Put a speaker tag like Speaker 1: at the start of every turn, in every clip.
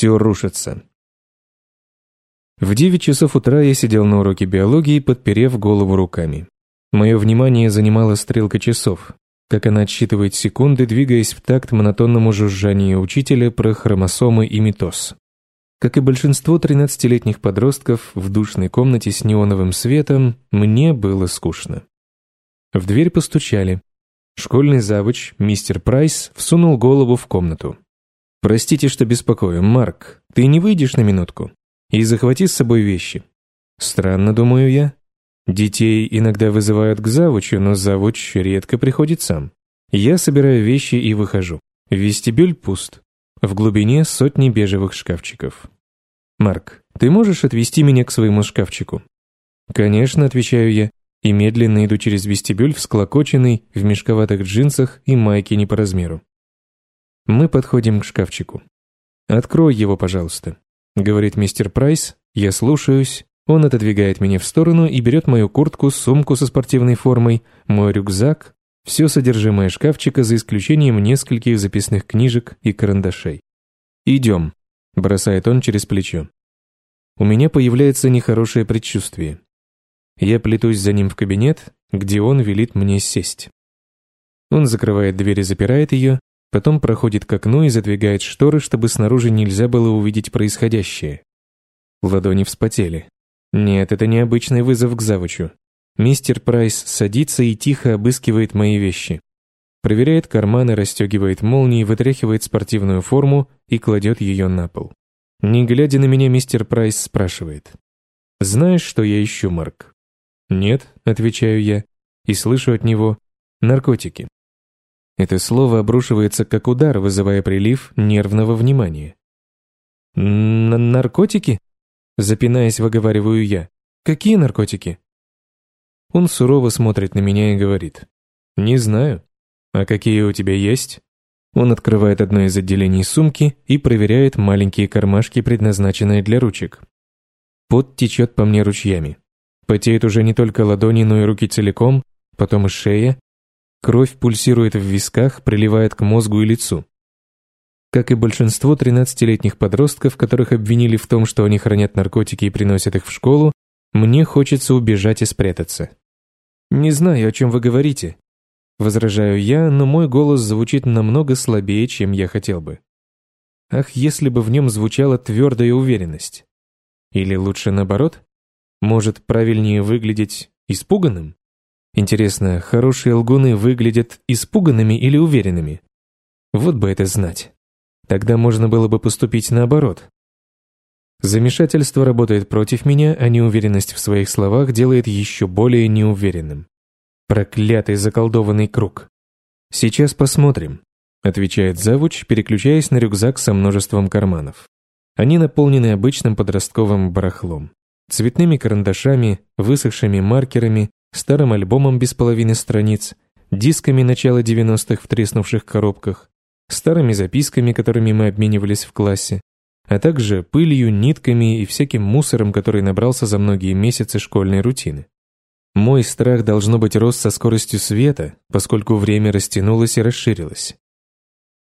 Speaker 1: Все рушится. В 9 часов утра я сидел на уроке биологии, подперев голову руками. Мое внимание занимала стрелка часов, как она отсчитывает секунды, двигаясь в такт монотонному жужжанию учителя про хромосомы и митоз. Как и большинство 13-летних подростков в душной комнате с неоновым светом, мне было скучно. В дверь постучали. Школьный завуч, мистер Прайс, всунул голову в комнату. «Простите, что беспокою, Марк, ты не выйдешь на минутку? И захвати с собой вещи». Странно, думаю я. Детей иногда вызывают к завучу, но завуч редко приходит сам. Я собираю вещи и выхожу. Вестибюль пуст. В глубине сотни бежевых шкафчиков. «Марк, ты можешь отвезти меня к своему шкафчику?» «Конечно», — отвечаю я, и медленно иду через вестибюль всклокоченный, в мешковатых джинсах и майке не по размеру. Мы подходим к шкафчику. «Открой его, пожалуйста», — говорит мистер Прайс, я слушаюсь, он отодвигает меня в сторону и берет мою куртку, сумку со спортивной формой, мой рюкзак, все содержимое шкафчика за исключением нескольких записных книжек и карандашей. «Идем», — бросает он через плечо. У меня появляется нехорошее предчувствие. Я плетусь за ним в кабинет, где он велит мне сесть. Он закрывает дверь и запирает ее, потом проходит к окну и задвигает шторы, чтобы снаружи нельзя было увидеть происходящее. Ладони вспотели. Нет, это необычный вызов к завучу. Мистер Прайс садится и тихо обыскивает мои вещи. Проверяет карманы, расстегивает молнии, вытряхивает спортивную форму и кладет ее на пол. Не глядя на меня, мистер Прайс спрашивает. «Знаешь, что я ищу, Марк?» «Нет», — отвечаю я, и слышу от него «наркотики». Это слово обрушивается как удар, вызывая прилив нервного внимания. Н «Наркотики?» — запинаясь, выговариваю я. «Какие наркотики?» Он сурово смотрит на меня и говорит. «Не знаю. А какие у тебя есть?» Он открывает одно из отделений сумки и проверяет маленькие кармашки, предназначенные для ручек. Пот течет по мне ручьями. Потеют уже не только ладони, но и руки целиком, потом и шея. Кровь пульсирует в висках, приливает к мозгу и лицу. Как и большинство 13-летних подростков, которых обвинили в том, что они хранят наркотики и приносят их в школу, мне хочется убежать и спрятаться. «Не знаю, о чем вы говорите», — возражаю я, но мой голос звучит намного слабее, чем я хотел бы. Ах, если бы в нем звучала твердая уверенность. Или лучше наоборот? Может, правильнее выглядеть испуганным? Интересно, хорошие лгуны выглядят испуганными или уверенными? Вот бы это знать. Тогда можно было бы поступить наоборот. Замешательство работает против меня, а неуверенность в своих словах делает еще более неуверенным. Проклятый заколдованный круг. «Сейчас посмотрим», — отвечает завуч, переключаясь на рюкзак со множеством карманов. Они наполнены обычным подростковым барахлом. Цветными карандашами, высохшими маркерами, старым альбомом без половины страниц, дисками начала 90-х в треснувших коробках, старыми записками, которыми мы обменивались в классе, а также пылью, нитками и всяким мусором, который набрался за многие месяцы школьной рутины. Мой страх должно быть рос со скоростью света, поскольку время растянулось и расширилось.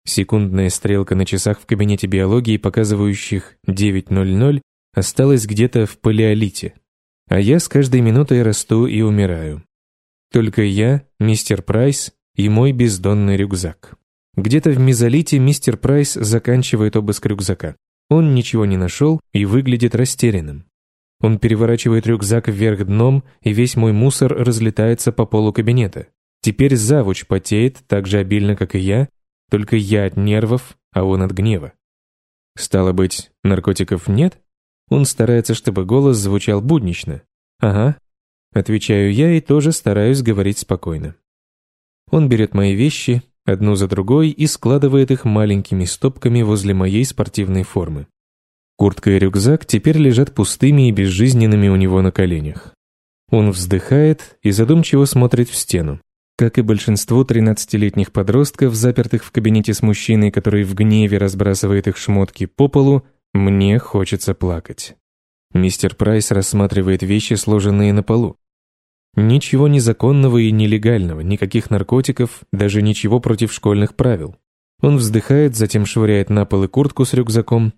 Speaker 1: Секундная стрелка на часах в кабинете биологии, показывающих 9.00, осталась где-то в палеолите, а я с каждой минутой расту и умираю. Только я, мистер Прайс и мой бездонный рюкзак. Где-то в мезолите мистер Прайс заканчивает обыск рюкзака. Он ничего не нашел и выглядит растерянным. Он переворачивает рюкзак вверх дном, и весь мой мусор разлетается по полу кабинета. Теперь завуч потеет так же обильно, как и я, только я от нервов, а он от гнева. Стало быть, наркотиков нет? Он старается, чтобы голос звучал буднично. Ага. Отвечаю я и тоже стараюсь говорить спокойно. Он берет мои вещи, одну за другой и складывает их маленькими стопками возле моей спортивной формы. Куртка и рюкзак теперь лежат пустыми и безжизненными у него на коленях. Он вздыхает и задумчиво смотрит в стену. Как и большинство 13-летних подростков, запертых в кабинете с мужчиной, который в гневе разбрасывает их шмотки по полу, мне хочется плакать. Мистер Прайс рассматривает вещи, сложенные на полу. Ничего незаконного и нелегального, никаких наркотиков, даже ничего против школьных правил. Он вздыхает, затем швыряет на пол и куртку с рюкзаком.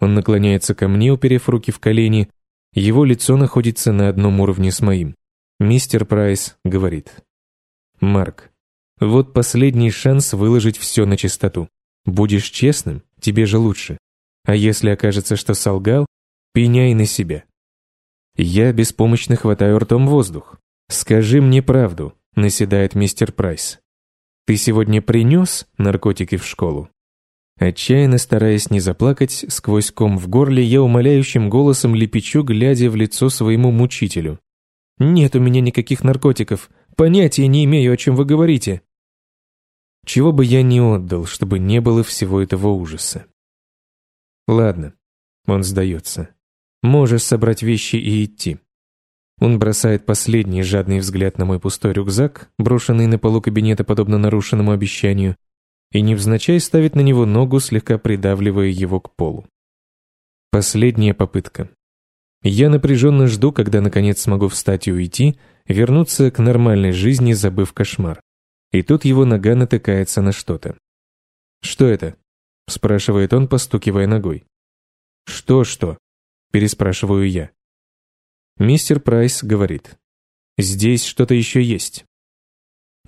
Speaker 1: Он наклоняется ко мне, уперев руки в колени. Его лицо находится на одном уровне с моим. Мистер Прайс говорит. «Марк, вот последний шанс выложить все начистоту. Будешь честным, тебе же лучше. А если окажется, что солгал, пеняй на себя». Я беспомощно хватаю ртом воздух. «Скажи мне правду», — наседает мистер Прайс. «Ты сегодня принес наркотики в школу?» Отчаянно стараясь не заплакать, сквозь ком в горле я умоляющим голосом лепечу, глядя в лицо своему мучителю. «Нет у меня никаких наркотиков. Понятия не имею, о чем вы говорите». Чего бы я не отдал, чтобы не было всего этого ужаса. Ладно, он сдается. Можешь собрать вещи и идти. Он бросает последний жадный взгляд на мой пустой рюкзак, брошенный на полу кабинета подобно нарушенному обещанию, и невзначай ставит на него ногу, слегка придавливая его к полу. Последняя попытка. Я напряженно жду, когда наконец смогу встать и уйти, вернуться к нормальной жизни, забыв кошмар. И тут его нога натыкается на что-то. «Что это?» — спрашивает он, постукивая ногой. «Что-что?» — переспрашиваю я. Мистер Прайс говорит. «Здесь что-то еще есть».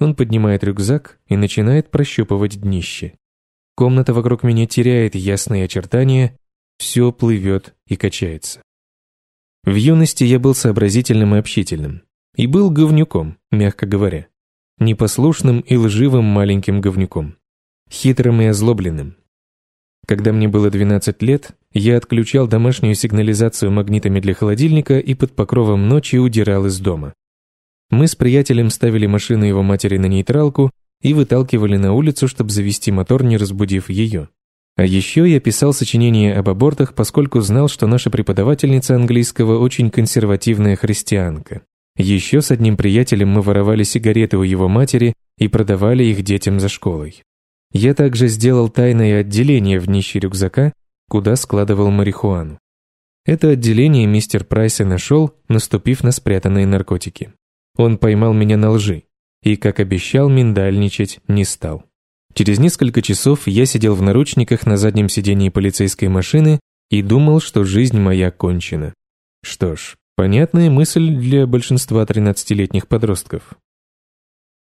Speaker 1: Он поднимает рюкзак и начинает прощупывать днище. Комната вокруг меня теряет ясные очертания, все плывет и качается. В юности я был сообразительным и общительным. И был говнюком, мягко говоря. Непослушным и лживым маленьким говнюком. Хитрым и озлобленным. Когда мне было 12 лет, я отключал домашнюю сигнализацию магнитами для холодильника и под покровом ночи удирал из дома. Мы с приятелем ставили машину его матери на нейтралку и выталкивали на улицу, чтобы завести мотор, не разбудив ее. А еще я писал сочинение об абортах, поскольку знал, что наша преподавательница английского очень консервативная христианка. Еще с одним приятелем мы воровали сигареты у его матери и продавали их детям за школой. Я также сделал тайное отделение в днище рюкзака, куда складывал марихуану. Это отделение мистер Прайс и нашел, наступив на спрятанные наркотики. Он поймал меня на лжи и, как обещал, миндальничать не стал. Через несколько часов я сидел в наручниках на заднем сидении полицейской машины и думал, что жизнь моя кончена. Что ж, понятная мысль для большинства 13-летних подростков.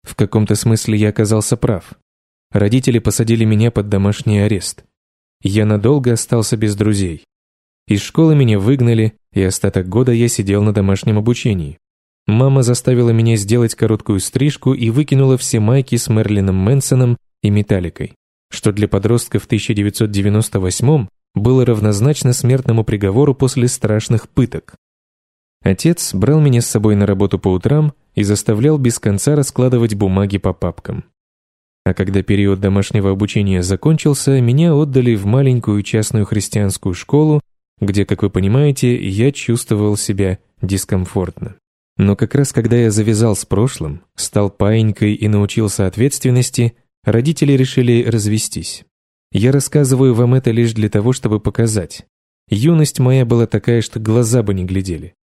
Speaker 1: В каком-то смысле я оказался прав. Родители посадили меня под домашний арест. Я надолго остался без друзей. Из школы меня выгнали, и остаток года я сидел на домашнем обучении. Мама заставила меня сделать короткую стрижку и выкинула все майки с Мерлином Мэнсоном и Металликой, что для подростка в 1998 было равнозначно смертному приговору после страшных пыток. Отец брал меня с собой на работу по утрам и заставлял без конца раскладывать бумаги по папкам. А когда период домашнего обучения закончился, меня отдали в маленькую частную христианскую школу, где, как вы понимаете, я чувствовал себя дискомфортно. Но как раз когда я завязал с прошлым, стал паинькой и научился ответственности, родители решили развестись. Я рассказываю вам это лишь для того, чтобы показать. Юность моя была такая, что глаза бы не глядели.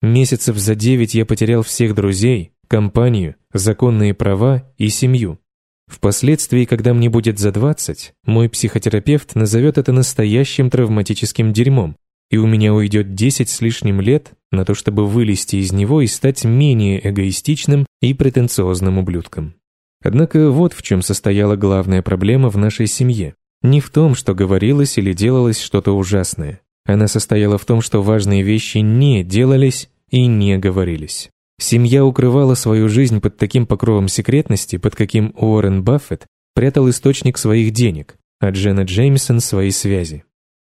Speaker 1: Месяцев за девять я потерял всех друзей, компанию, законные права и семью. Впоследствии, когда мне будет за двадцать, мой психотерапевт назовет это настоящим травматическим дерьмом, и у меня уйдет 10 с лишним лет на то, чтобы вылезти из него и стать менее эгоистичным и претенциозным ублюдком. Однако вот в чем состояла главная проблема в нашей семье. Не в том, что говорилось или делалось что-то ужасное. Она состояла в том, что важные вещи не делались и не говорились. Семья укрывала свою жизнь под таким покровом секретности, под каким Уоррен Баффет прятал источник своих денег, а Дженна Джеймисон свои связи.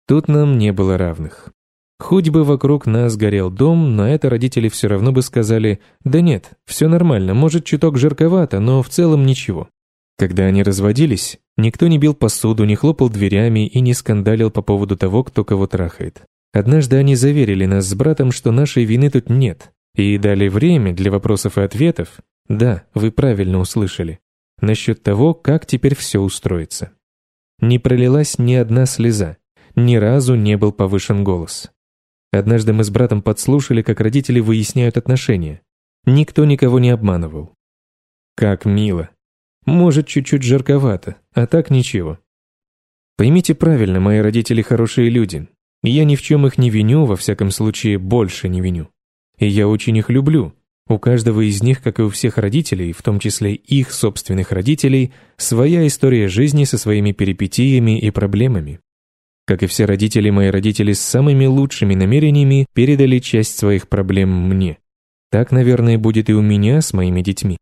Speaker 1: Тут нам не было равных. Хоть бы вокруг нас горел дом, на это родители все равно бы сказали «Да нет, все нормально, может, чуток жарковато, но в целом ничего». Когда они разводились, никто не бил посуду, не хлопал дверями и не скандалил по поводу того, кто кого трахает. Однажды они заверили нас с братом, что нашей вины тут нет, и дали время для вопросов и ответов. Да, вы правильно услышали. Насчет того, как теперь все устроится. Не пролилась ни одна слеза, ни разу не был повышен голос. Однажды мы с братом подслушали, как родители выясняют отношения. Никто никого не обманывал. Как мило. Может, чуть-чуть жарковато, а так ничего. Поймите правильно, мои родители хорошие люди. Я ни в чем их не виню, во всяком случае, больше не виню. И я очень их люблю. У каждого из них, как и у всех родителей, в том числе их собственных родителей, своя история жизни со своими перипетиями и проблемами. Как и все родители, мои родители с самыми лучшими намерениями передали часть своих проблем мне. Так, наверное, будет и у меня с моими детьми.